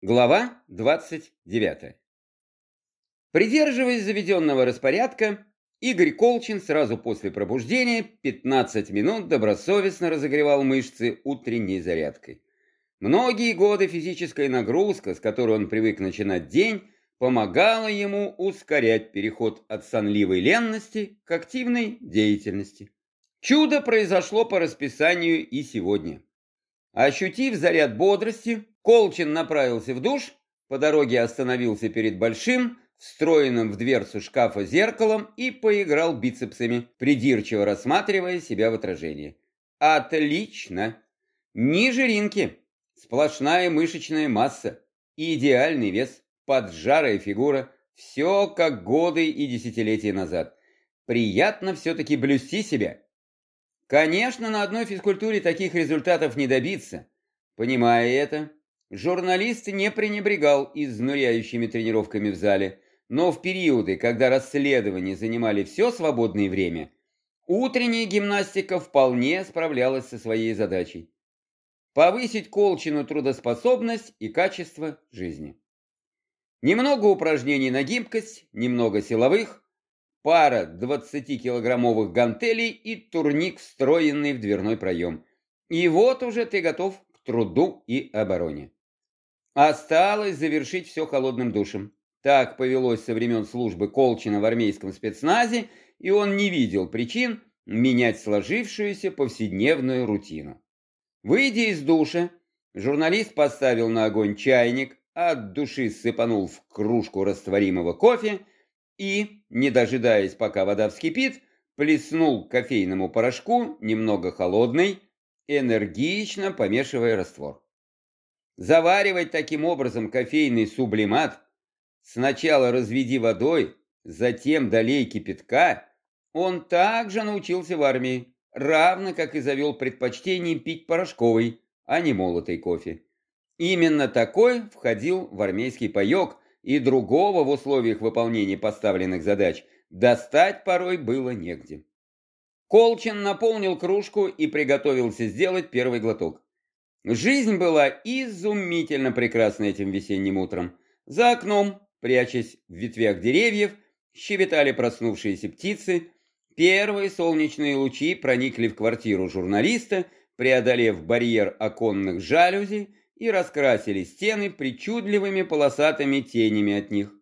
Глава 29. Придерживаясь заведенного распорядка, Игорь Колчин сразу после пробуждения 15 минут добросовестно разогревал мышцы утренней зарядкой. Многие годы физическая нагрузка, с которой он привык начинать день, помогала ему ускорять переход от сонливой ленности к активной деятельности. Чудо произошло по расписанию и сегодня. Ощутив заряд бодрости, Колчин направился в душ, по дороге остановился перед большим, встроенным в дверцу шкафа зеркалом и поиграл бицепсами, придирчиво рассматривая себя в отражении. Отлично! Ни жиринки, сплошная мышечная масса, идеальный вес, поджарая фигура, все как годы и десятилетия назад. Приятно все-таки блюсти себя. Конечно, на одной физкультуре таких результатов не добиться. Понимая это, журналист не пренебрегал изнуряющими тренировками в зале, но в периоды, когда расследования занимали все свободное время, утренняя гимнастика вполне справлялась со своей задачей. Повысить Колчину трудоспособность и качество жизни. Немного упражнений на гибкость, немного силовых, пара 20-килограммовых гантелей и турник, встроенный в дверной проем. И вот уже ты готов к труду и обороне. Осталось завершить все холодным душем. Так повелось со времен службы Колчина в армейском спецназе, и он не видел причин менять сложившуюся повседневную рутину. Выйдя из душа, журналист поставил на огонь чайник, от души сыпанул в кружку растворимого кофе и, не дожидаясь, пока вода вскипит, плеснул к кофейному порошку немного холодный, энергично помешивая раствор. Заваривать таким образом кофейный сублимат, сначала разведи водой, затем долей кипятка, он также научился в армии, равно как и завел предпочтение пить порошковый, а не молотый кофе. Именно такой входил в армейский паек – и другого в условиях выполнения поставленных задач достать порой было негде. Колчин наполнил кружку и приготовился сделать первый глоток. Жизнь была изумительно прекрасна этим весенним утром. За окном, прячась в ветвях деревьев, щебетали проснувшиеся птицы. Первые солнечные лучи проникли в квартиру журналиста, преодолев барьер оконных жалюзи, и раскрасили стены причудливыми полосатыми тенями от них.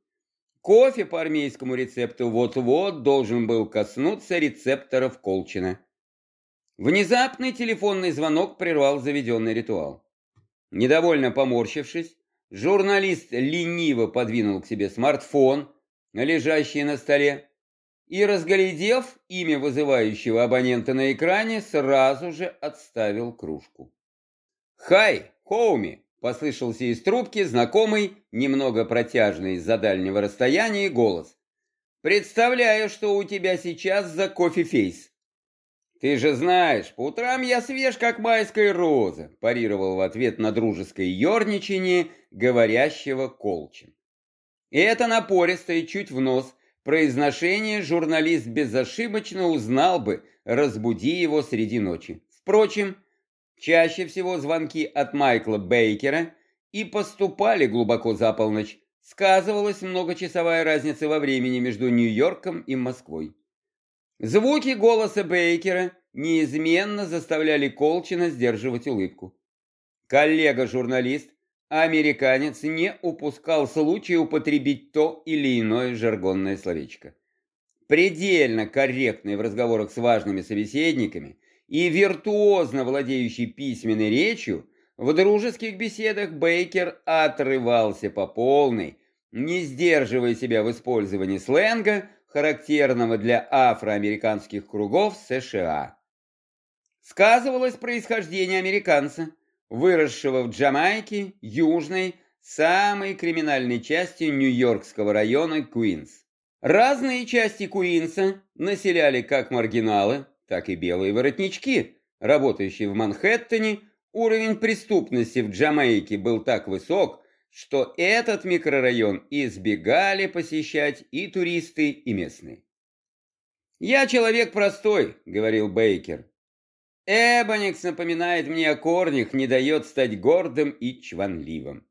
Кофе по армейскому рецепту вот-вот должен был коснуться рецепторов Колчина. Внезапный телефонный звонок прервал заведенный ритуал. Недовольно поморщившись, журналист лениво подвинул к себе смартфон, лежащий на столе, и, разглядев имя вызывающего абонента на экране, сразу же отставил кружку. «Хай, Хоуми!» — послышался из трубки знакомый, немного протяжный из-за дальнего расстояния голос. «Представляю, что у тебя сейчас за кофе-фейс». «Ты же знаешь, по утрам я свеж, как майская роза», парировал в ответ на дружеское ерничание говорящего Колчин. И это напористое, чуть в нос, произношение журналист безошибочно узнал бы, разбуди его среди ночи. Впрочем, Чаще всего звонки от Майкла Бейкера и поступали глубоко за полночь. Сказывалась многочасовая разница во времени между Нью-Йорком и Москвой. Звуки голоса Бейкера неизменно заставляли Колчина сдерживать улыбку. Коллега-журналист, американец, не упускал случая употребить то или иное жаргонное словечко. Предельно корректный в разговорах с важными собеседниками – и виртуозно владеющий письменной речью, в дружеских беседах Бейкер отрывался по полной, не сдерживая себя в использовании сленга, характерного для афроамериканских кругов США. Сказывалось происхождение американца, выросшего в Джамайке, южной, самой криминальной части Нью-Йоркского района Куинс. Разные части Куинса населяли как маргиналы, так и белые воротнички, работающие в Манхэттене, уровень преступности в Джамайке был так высок, что этот микрорайон избегали посещать и туристы, и местные. «Я человек простой», — говорил Бейкер. «Эбоникс напоминает мне о корнях, не дает стать гордым и чванливым».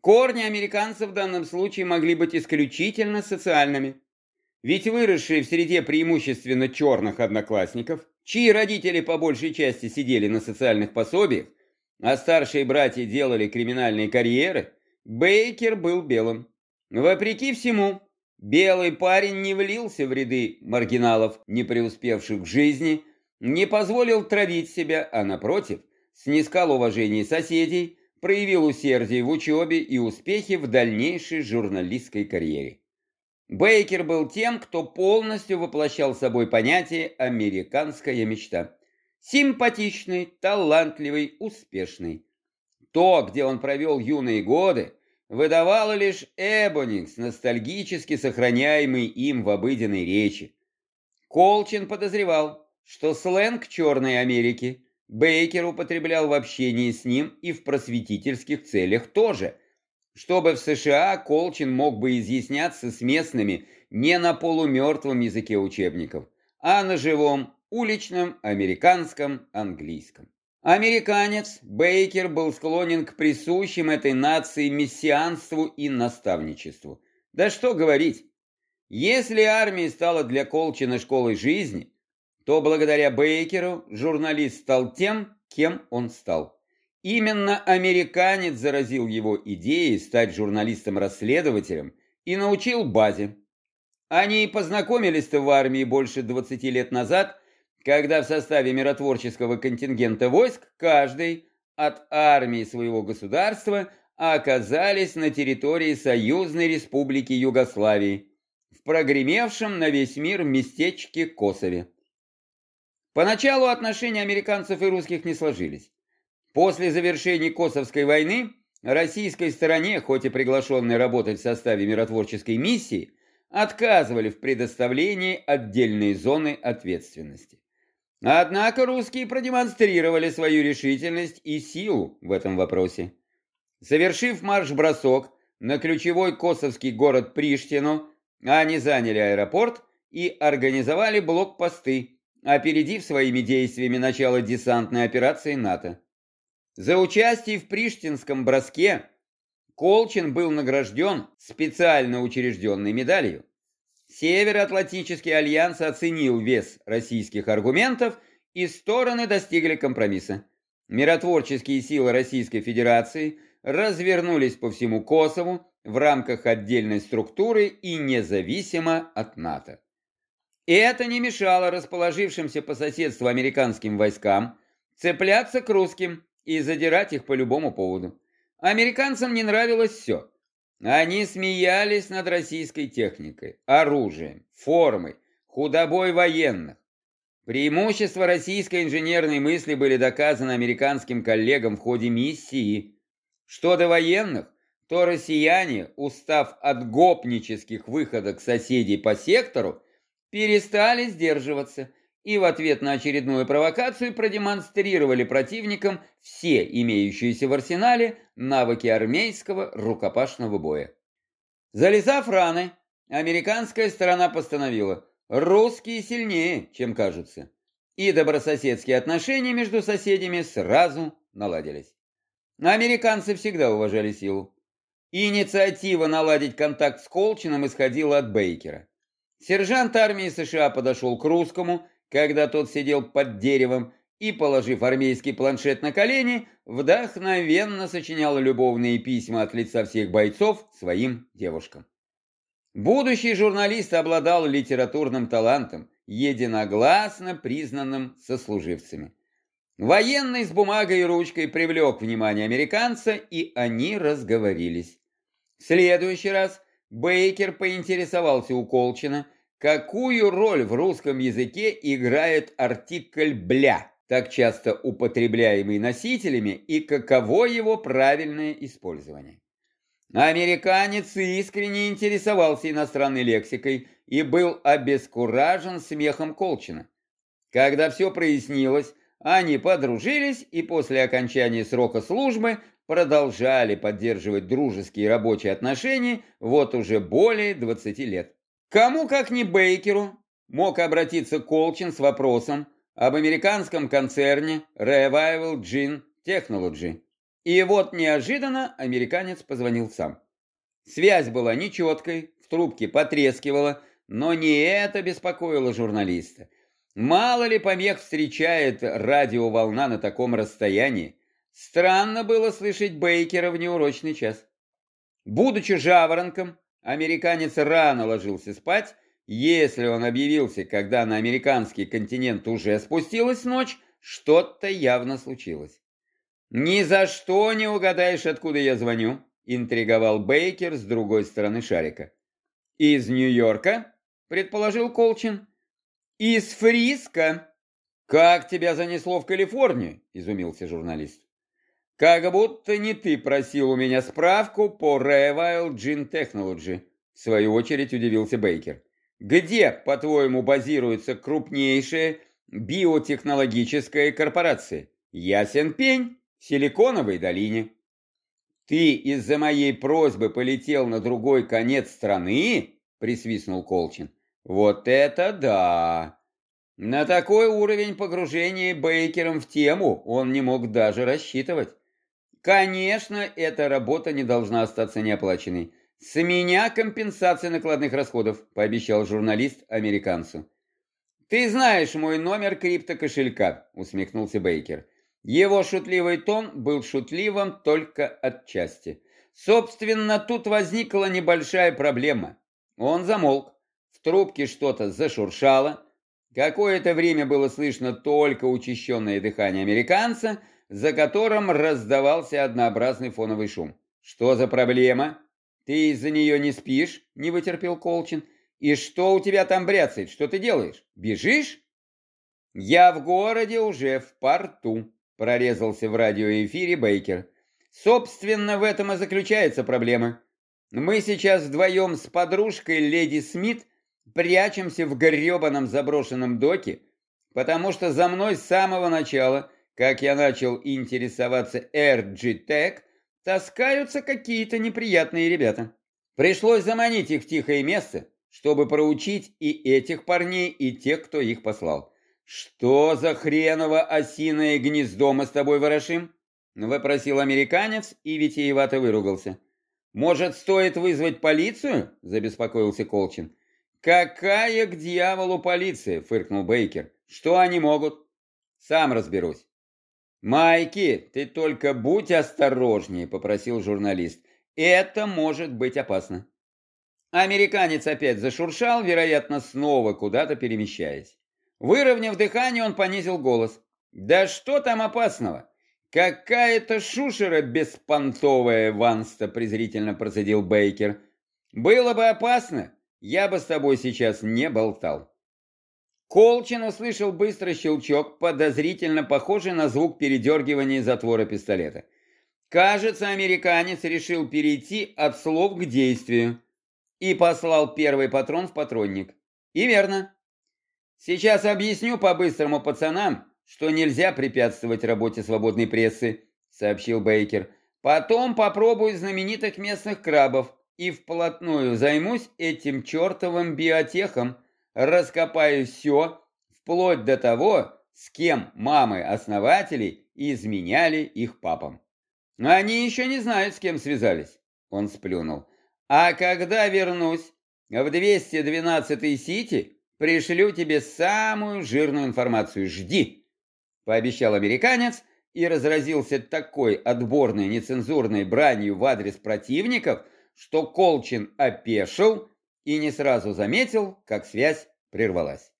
Корни американцев в данном случае могли быть исключительно социальными. Ведь выросшие в среде преимущественно черных одноклассников, чьи родители по большей части сидели на социальных пособиях, а старшие братья делали криминальные карьеры, Бейкер был белым. Вопреки всему, белый парень не влился в ряды маргиналов, не преуспевших в жизни, не позволил травить себя, а напротив, снискал уважение соседей, проявил усердие в учебе и успехи в дальнейшей журналистской карьере. Бейкер был тем, кто полностью воплощал собой понятие «американская мечта». Симпатичный, талантливый, успешный. То, где он провел юные годы, выдавало лишь Эбоникс, ностальгически сохраняемый им в обыденной речи. Колчин подозревал, что сленг Черной Америки Бейкер употреблял в общении с ним и в просветительских целях тоже, чтобы в США Колчин мог бы изъясняться с местными не на полумертвом языке учебников, а на живом, уличном, американском, английском. Американец Бейкер был склонен к присущим этой нации мессианству и наставничеству. Да что говорить, если армия стала для Колчина школой жизни, то благодаря Бейкеру журналист стал тем, кем он стал. Именно американец заразил его идеей стать журналистом-расследователем и научил базе. Они познакомились-то в армии больше 20 лет назад когда в составе миротворческого контингента войск каждый от армии своего государства оказались на территории Союзной Республики Югославии, в прогремевшем на весь мир местечке Косове. Поначалу отношения американцев и русских не сложились. После завершения Косовской войны российской стороне, хоть и приглашенной работать в составе миротворческой миссии, отказывали в предоставлении отдельной зоны ответственности. Однако русские продемонстрировали свою решительность и силу в этом вопросе. Совершив марш-бросок на ключевой косовский город Приштину, они заняли аэропорт и организовали блокпосты, опередив своими действиями начало десантной операции НАТО. За участие в Приштинском броске Колчин был награжден специально учрежденной медалью. Североатлантический альянс оценил вес российских аргументов, и стороны достигли компромисса. Миротворческие силы Российской Федерации развернулись по всему Косову в рамках отдельной структуры и независимо от НАТО. Это не мешало расположившимся по соседству американским войскам цепляться к русским и задирать их по любому поводу. Американцам не нравилось все. Они смеялись над российской техникой, оружием, формой, худобой военных. Преимущества российской инженерной мысли были доказаны американским коллегам в ходе миссии. Что до военных, то россияне, устав от гопнических выходок соседей по сектору, перестали сдерживаться и в ответ на очередную провокацию продемонстрировали противникам все имеющиеся в арсенале навыки армейского рукопашного боя. Залезав раны, американская сторона постановила, русские сильнее, чем кажутся, и добрососедские отношения между соседями сразу наладились. Американцы всегда уважали силу. Инициатива наладить контакт с Колчином исходила от Бейкера. Сержант армии США подошел к русскому, когда тот сидел под деревом, и, положив армейский планшет на колени, вдохновенно сочинял любовные письма от лица всех бойцов своим девушкам. Будущий журналист обладал литературным талантом, единогласно признанным сослуживцами. Военный с бумагой и ручкой привлек внимание американца, и они разговорились. В следующий раз Бейкер поинтересовался у Колчина, какую роль в русском языке играет артикль «бля», так часто употребляемый носителями, и каково его правильное использование. Американец искренне интересовался иностранной лексикой и был обескуражен смехом Колчина. Когда все прояснилось, они подружились и после окончания срока службы продолжали поддерживать дружеские рабочие отношения вот уже более 20 лет. Кому, как не Бейкеру, мог обратиться Колчин с вопросом, об американском концерне Revival Gene Technology. И вот неожиданно американец позвонил сам. Связь была нечеткой, в трубке потрескивала, но не это беспокоило журналиста. Мало ли помех встречает радиоволна на таком расстоянии. Странно было слышать Бейкера в неурочный час. Будучи жаворонком, американец рано ложился спать. Если он объявился, когда на американский континент уже спустилась ночь, что-то явно случилось. «Ни за что не угадаешь, откуда я звоню», — интриговал Бейкер с другой стороны шарика. «Из Нью-Йорка?» — предположил Колчин. «Из Фриска». «Как тебя занесло в Калифорнию?» — изумился журналист. «Как будто не ты просил у меня справку по Revile Gene Technology», — в свою очередь удивился Бейкер. «Где, по-твоему, базируется крупнейшая биотехнологическая корпорация? Ясен пень, в Силиконовой долине». «Ты из-за моей просьбы полетел на другой конец страны?» — присвистнул Колчин. «Вот это да!» На такой уровень погружения Бейкером в тему он не мог даже рассчитывать. Конечно, эта работа не должна остаться неоплаченной. С меня компенсация накладных расходов, пообещал журналист американцу. Ты знаешь мой номер криптокошелька, усмехнулся Бейкер. Его шутливый тон был шутливым только отчасти. Собственно, тут возникла небольшая проблема. Он замолк. В трубке что-то зашуршало. Какое-то время было слышно только учащенное дыхание американца, за которым раздавался однообразный фоновый шум. «Что за проблема? Ты из-за нее не спишь?» — не вытерпел Колчин. «И что у тебя там бряцает? Что ты делаешь? Бежишь?» «Я в городе уже, в порту», — прорезался в радиоэфире Бейкер. «Собственно, в этом и заключается проблема. Мы сейчас вдвоем с подружкой леди Смит прячемся в гребаном заброшенном доке, потому что за мной с самого начала — как я начал интересоваться RG Tech, таскаются какие-то неприятные ребята. Пришлось заманить их в тихое место, чтобы проучить и этих парней, и тех, кто их послал. «Что за хреново осиное гнездо мы с тобой ворошим?» — вопросил американец и витиевато выругался. «Может, стоит вызвать полицию?» — забеспокоился Колчин. «Какая к дьяволу полиция?» — фыркнул Бейкер. «Что они могут?» «Сам разберусь». «Майки, ты только будь осторожнее», — попросил журналист. «Это может быть опасно». Американец опять зашуршал, вероятно, снова куда-то перемещаясь. Выровняв дыхание, он понизил голос. «Да что там опасного? Какая-то шушера беспонтовая, Ванста», — презрительно процедил Бейкер. «Было бы опасно, я бы с тобой сейчас не болтал». Колчин услышал быстрый щелчок, подозрительно похожий на звук передергивания затвора пистолета. Кажется, американец решил перейти от слов к действию и послал первый патрон в патронник. И верно. Сейчас объясню по-быстрому пацанам, что нельзя препятствовать работе свободной прессы, сообщил Бейкер. Потом попробую знаменитых местных крабов и вплотную займусь этим чертовым биотехом, раскопаю все, вплоть до того, с кем мамы-основатели изменяли их папам. Но они еще не знают, с кем связались. Он сплюнул. А когда вернусь в 212-й Сити, пришлю тебе самую жирную информацию. Жди!» Пообещал американец и разразился такой отборной нецензурной бранью в адрес противников, что Колчин опешил и не сразу заметил, как связь прервалась.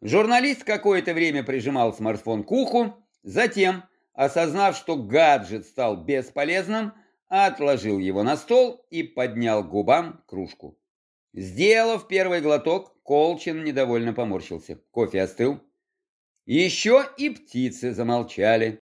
Журналист какое-то время прижимал смартфон к уху, затем, осознав, что гаджет стал бесполезным, отложил его на стол и поднял губам кружку. Сделав первый глоток, Колчин недовольно поморщился. Кофе остыл. Еще и птицы замолчали.